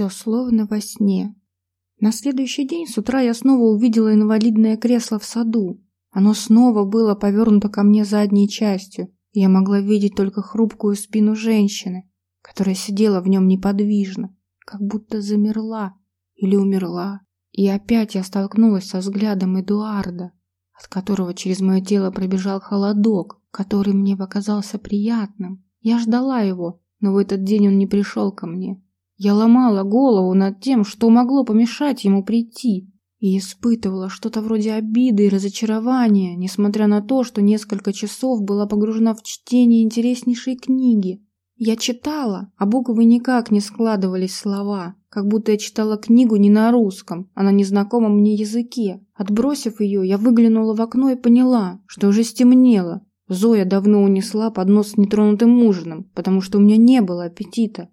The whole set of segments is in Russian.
Все словно во сне. На следующий день с утра я снова увидела инвалидное кресло в саду. Оно снова было повернуто ко мне задней частью, и я могла видеть только хрупкую спину женщины, которая сидела в нем неподвижно, как будто замерла или умерла. И опять я столкнулась со взглядом Эдуарда, от которого через мое тело пробежал холодок, который мне показался приятным. Я ждала его, но в этот день он не пришел ко мне. Я ломала голову над тем, что могло помешать ему прийти, и испытывала что-то вроде обиды и разочарования, несмотря на то, что несколько часов была погружена в чтение интереснейшей книги. Я читала, а буквы никак не складывались слова, как будто я читала книгу не на русском, а на незнакомом мне языке. Отбросив ее, я выглянула в окно и поняла, что уже стемнело. Зоя давно унесла поднос с нетронутым ужином, потому что у меня не было аппетита.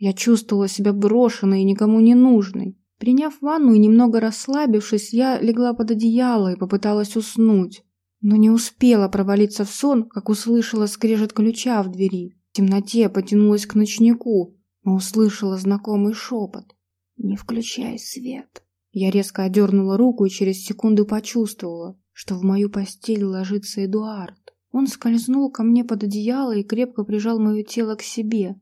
Я чувствовала себя брошенной и никому не нужной. Приняв ванну и немного расслабившись, я легла под одеяло и попыталась уснуть. Но не успела провалиться в сон, как услышала скрежет ключа в двери. В темноте потянулась к ночнику, но услышала знакомый шепот. «Не включай свет». Я резко одернула руку и через секунду почувствовала, что в мою постель ложится Эдуард. Он скользнул ко мне под одеяло и крепко прижал мое тело к себе.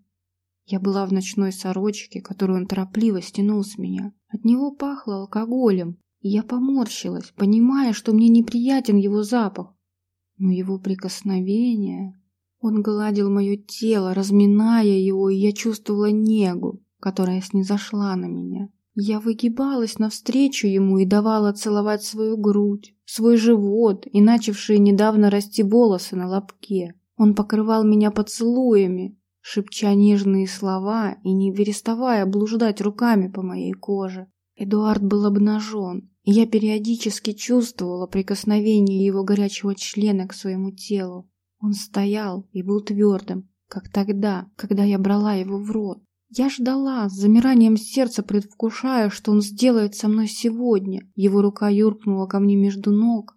Я была в ночной сорочке, которую он торопливо стянул с меня. От него пахло алкоголем, и я поморщилась, понимая, что мне неприятен его запах. Но его прикосновение... Он гладил мое тело, разминая его, и я чувствовала негу, которая снизошла на меня. Я выгибалась навстречу ему и давала целовать свою грудь, свой живот и начавшие недавно расти волосы на лобке. Он покрывал меня поцелуями, шепча нежные слова и не переставая блуждать руками по моей коже. Эдуард был обнажен, и я периодически чувствовала прикосновение его горячего члена к своему телу. Он стоял и был твердым, как тогда, когда я брала его в рот. Я ждала, с замиранием сердца предвкушая, что он сделает со мной сегодня. Его рука юркнула ко мне между ног.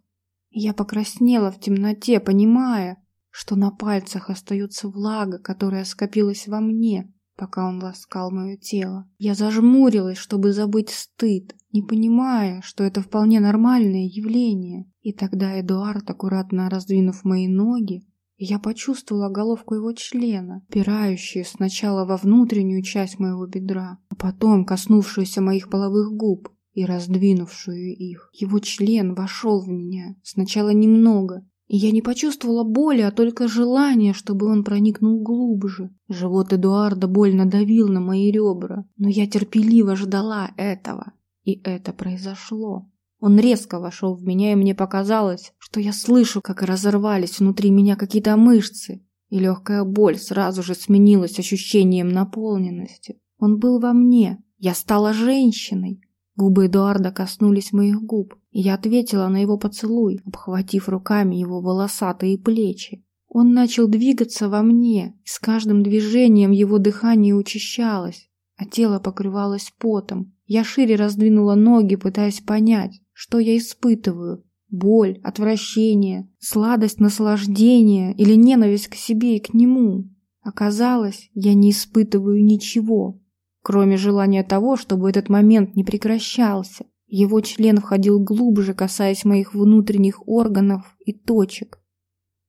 я покраснела в темноте, понимая, что на пальцах остается влага, которая скопилась во мне, пока он ласкал мое тело. Я зажмурилась, чтобы забыть стыд, не понимая, что это вполне нормальное явление. И тогда Эдуард, аккуратно раздвинув мои ноги, я почувствовала головку его члена, пирающую сначала во внутреннюю часть моего бедра, а потом коснувшуюся моих половых губ и раздвинувшую их. Его член вошел в меня, сначала немного, и я не почувствовала боли, а только желание, чтобы он проникнул глубже. Живот Эдуарда больно давил на мои ребра, но я терпеливо ждала этого, и это произошло. Он резко вошел в меня, и мне показалось, что я слышу, как разорвались внутри меня какие-то мышцы, и легкая боль сразу же сменилась ощущением наполненности. Он был во мне, я стала женщиной. Губы Эдуарда коснулись моих губ, и я ответила на его поцелуй, обхватив руками его волосатые плечи. Он начал двигаться во мне, и с каждым движением его дыхание учащалось, а тело покрывалось потом. Я шире раздвинула ноги, пытаясь понять, что я испытываю? Боль, отвращение, сладость наслаждения или ненависть к себе и к нему? Оказалось, я не испытываю ничего, кроме желания того, чтобы этот момент не прекращался. Его член входил глубже, касаясь моих внутренних органов и точек,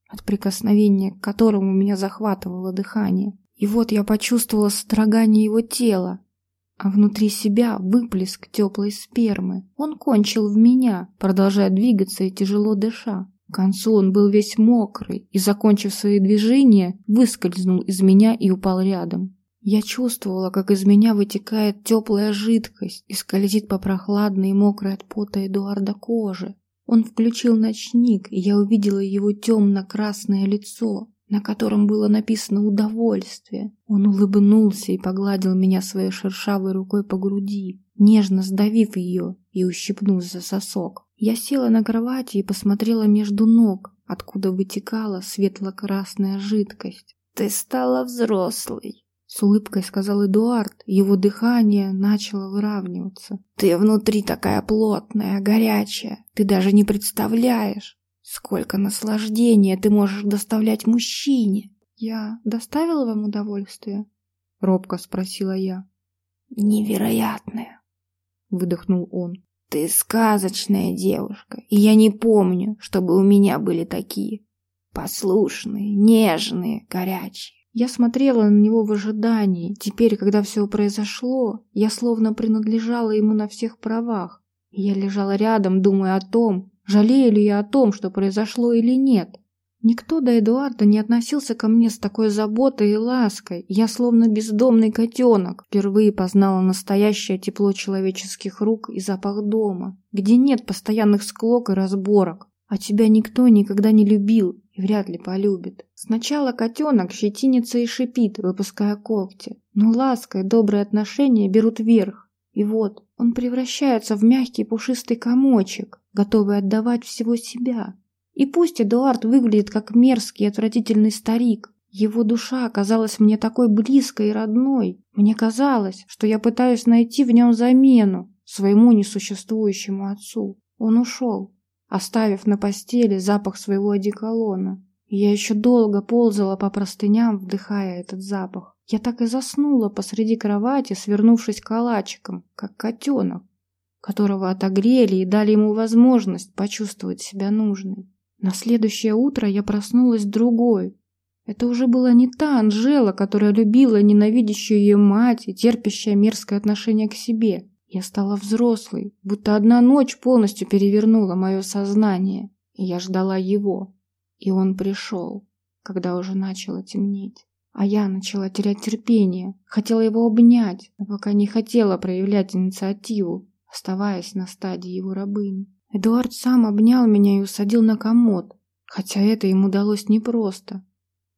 от прикосновения к которому меня захватывало дыхание. И вот я почувствовала строгание его тела, а внутри себя выплеск теплой спермы. Он кончил в меня, продолжая двигаться и тяжело дыша. К концу он был весь мокрый и, закончив свои движения, выскользнул из меня и упал рядом. Я чувствовала, как из меня вытекает теплая жидкость и скользит по прохладной и мокрой от пота Эдуарда коже. Он включил ночник, и я увидела его темно-красное лицо, на котором было написано «удовольствие». Он улыбнулся и погладил меня своей шершавой рукой по груди, нежно сдавив ее и ущипнув за сосок. Я села на кровати и посмотрела между ног, откуда вытекала светло-красная жидкость. «Ты стала взрослой», — с улыбкой сказал Эдуард. Его дыхание начало выравниваться. «Ты внутри такая плотная, горячая. Ты даже не представляешь, Сколько наслаждения ты можешь доставлять мужчине? Я доставила вам удовольствие? Робко спросила я. невероятная, выдохнул он. Ты сказочная девушка, и я не помню, чтобы у меня были такие послушные, нежные, горячие. Я смотрела на него в ожидании. Теперь, когда все произошло, я словно принадлежала ему на всех правах. Я лежала рядом, думая о том, жалею ли я о том, что произошло или нет. Никто до Эдуарда не относился ко мне с такой заботой и лаской. Я словно бездомный котенок. Впервые познала настоящее тепло человеческих рук и запах дома, где нет постоянных склок и разборок. А тебя никто никогда не любил и вряд ли полюбит. Сначала котенок щетинится и шипит, выпуская когти. Но ласка и добрые отношения берут верх. И вот он превращается в мягкий пушистый комочек, готовый отдавать всего себя. И пусть Эдуард выглядит как мерзкий и отвратительный старик, его душа оказалась мне такой близкой и родной. Мне казалось, что я пытаюсь найти в нем замену своему несуществующему отцу. Он ушел, оставив на постели запах своего одеколона. Я еще долго ползала по простыням, вдыхая этот запах. Я так и заснула посреди кровати, свернувшись калачиком, как котенок, которого отогрели и дали ему возможность почувствовать себя нужной. На следующее утро я проснулась другой. Это уже была не та Анжела, которая любила ненавидящую ее мать и терпящая мерзкое отношение к себе. Я стала взрослой, будто одна ночь полностью перевернула мое сознание, и я ждала его. И он пришел, когда уже начало темнеть. А я начала терять терпение, хотела его обнять, но пока не хотела проявлять инициативу, оставаясь на стадии его рабыни. Эдуард сам обнял меня и усадил на комод, хотя это ему удалось непросто.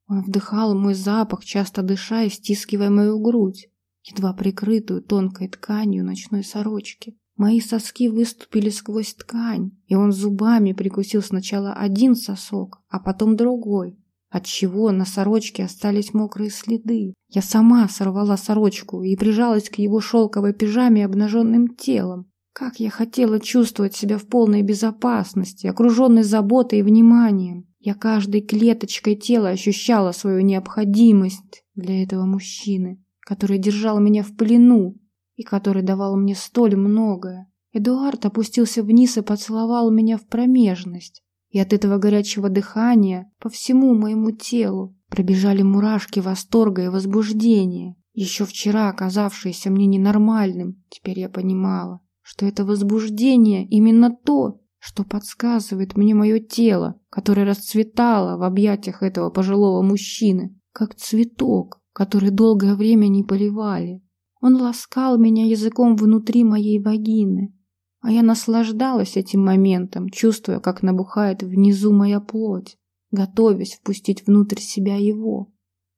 Он вдыхал мой запах, часто дыша и стискивая мою грудь, едва прикрытую тонкой тканью ночной сорочки. Мои соски выступили сквозь ткань, и он зубами прикусил сначала один сосок, а потом другой, отчего на сорочке остались мокрые следы. Я сама сорвала сорочку и прижалась к его шелковой пижаме обнаженным телом. Как я хотела чувствовать себя в полной безопасности, окруженной заботой и вниманием. Я каждой клеточкой тела ощущала свою необходимость для этого мужчины, который держал меня в плену и который давал мне столь многое. Эдуард опустился вниз и поцеловал меня в промежность, и от этого горячего дыхания по всему моему телу пробежали мурашки восторга и возбуждения. Еще вчера оказавшиеся мне ненормальным, теперь я понимала, что это возбуждение именно то, что подсказывает мне мое тело, которое расцветало в объятиях этого пожилого мужчины, как цветок, который долгое время не поливали. Он ласкал меня языком внутри моей вагины, а я наслаждалась этим моментом, чувствуя, как набухает внизу моя плоть, готовясь впустить внутрь себя его.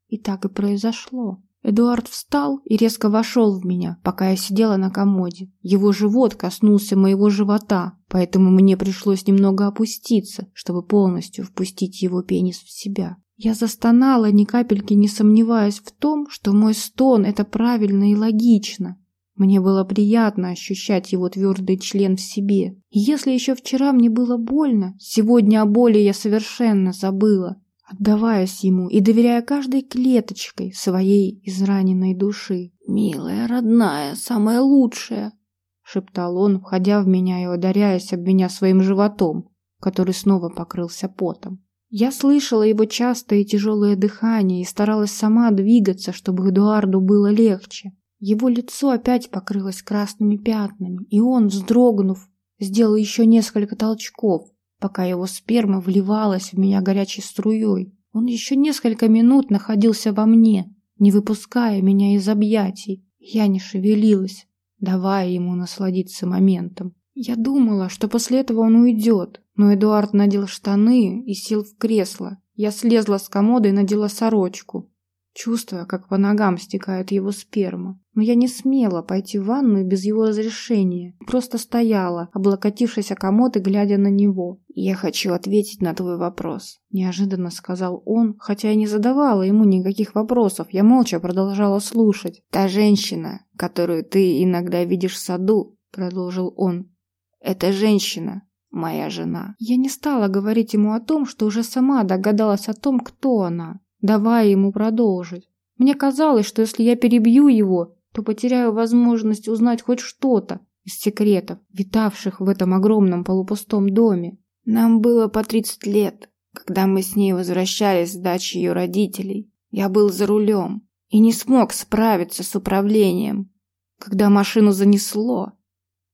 И так и произошло. Эдуард встал и резко вошел в меня, пока я сидела на комоде. Его живот коснулся моего живота, поэтому мне пришлось немного опуститься, чтобы полностью впустить его пенис в себя. Я застонала, ни капельки не сомневаясь в том, что мой стон – это правильно и логично. Мне было приятно ощущать его твердый член в себе. И если еще вчера мне было больно, сегодня о боли я совершенно забыла отдаваясь ему и доверяя каждой клеточкой своей израненной души. «Милая, родная, самая лучшая!» — шептал он, входя в меня и ударяясь об меня своим животом, который снова покрылся потом. Я слышала его частое и тяжелое дыхание и старалась сама двигаться, чтобы Эдуарду было легче. Его лицо опять покрылось красными пятнами, и он, вздрогнув, сделал еще несколько толчков, пока его сперма вливалась в меня горячей струей. Он еще несколько минут находился во мне, не выпуская меня из объятий. Я не шевелилась, давая ему насладиться моментом. Я думала, что после этого он уйдет, но Эдуард надел штаны и сел в кресло. Я слезла с комода и надела сорочку чувствуя, как по ногам стекает его сперма. Но я не смела пойти в ванную без его разрешения. Просто стояла, облокотившись о комод и глядя на него. «Я хочу ответить на твой вопрос», – неожиданно сказал он, хотя я не задавала ему никаких вопросов. Я молча продолжала слушать. «Та женщина, которую ты иногда видишь в саду», – продолжил он. «Это женщина, моя жена». Я не стала говорить ему о том, что уже сама догадалась о том, кто она давая ему продолжить. Мне казалось, что если я перебью его, то потеряю возможность узнать хоть что-то из секретов, витавших в этом огромном полупустом доме. Нам было по 30 лет, когда мы с ней возвращались с дачи ее родителей. Я был за рулем и не смог справиться с управлением, когда машину занесло,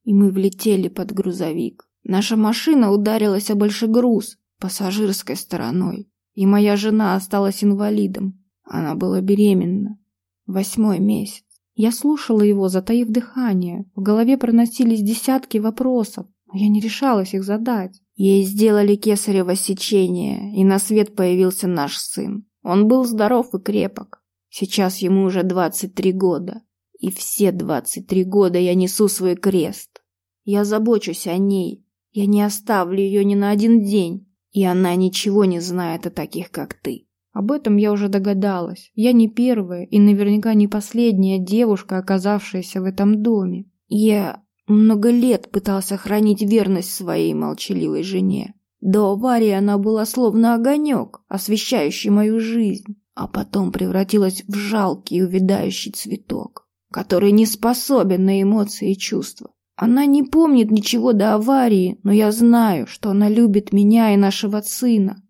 и мы влетели под грузовик. Наша машина ударилась о большой груз пассажирской стороной, и моя жена осталась инвалидом. Она была беременна. Восьмой месяц. Я слушала его, затаив дыхание. В голове проносились десятки вопросов, но я не решалась их задать. Ей сделали кесарево сечение, и на свет появился наш сын. Он был здоров и крепок. Сейчас ему уже 23 года. И все 23 года я несу свой крест. Я забочусь о ней. Я не оставлю ее ни на один день. И она ничего не знает о таких, как ты. Об этом я уже догадалась. Я не первая и наверняка не последняя девушка, оказавшаяся в этом доме. Я много лет пытался хранить верность своей молчаливой жене. До аварии она была словно огонек, освещающий мою жизнь, а потом превратилась в жалкий увядающий цветок, который не способен на эмоции и чувства. Она не помнит ничего до аварии, но я знаю, что она любит меня и нашего сына,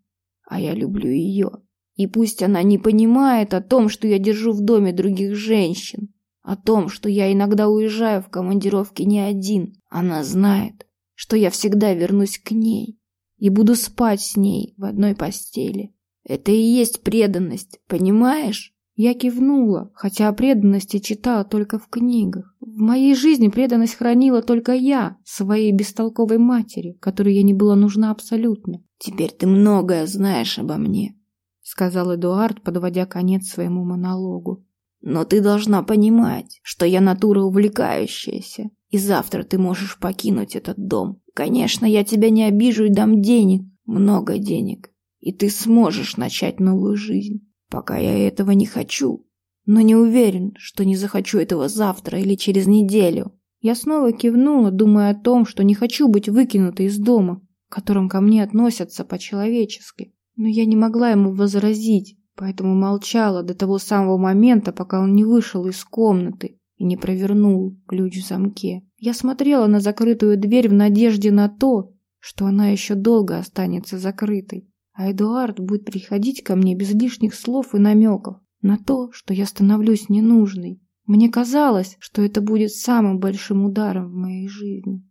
а я люблю ее. И пусть она не понимает о том, что я держу в доме других женщин, о том, что я иногда уезжаю в командировки не один, она знает, что я всегда вернусь к ней и буду спать с ней в одной постели. Это и есть преданность, понимаешь? Я кивнула, хотя о преданности читала только в книгах. В моей жизни преданность хранила только я, своей бестолковой матери, которой я не была нужна абсолютно. Теперь ты многое знаешь обо мне, сказал Эдуард, подводя конец своему монологу. Но ты должна понимать, что я натура увлекающаяся, и завтра ты можешь покинуть этот дом. Конечно, я тебя не обижу и дам денег, много денег, и ты сможешь начать новую жизнь. Пока я этого не хочу, но не уверен, что не захочу этого завтра или через неделю. Я снова кивнула, думая о том, что не хочу быть выкинутой из дома, в котором ко мне относятся по-человечески. Но я не могла ему возразить, поэтому молчала до того самого момента, пока он не вышел из комнаты и не провернул ключ в замке. Я смотрела на закрытую дверь в надежде на то, что она еще долго останется закрытой, а Эдуард будет приходить ко мне без лишних слов и намеков на то, что я становлюсь ненужной. Мне казалось, что это будет самым большим ударом в моей жизни.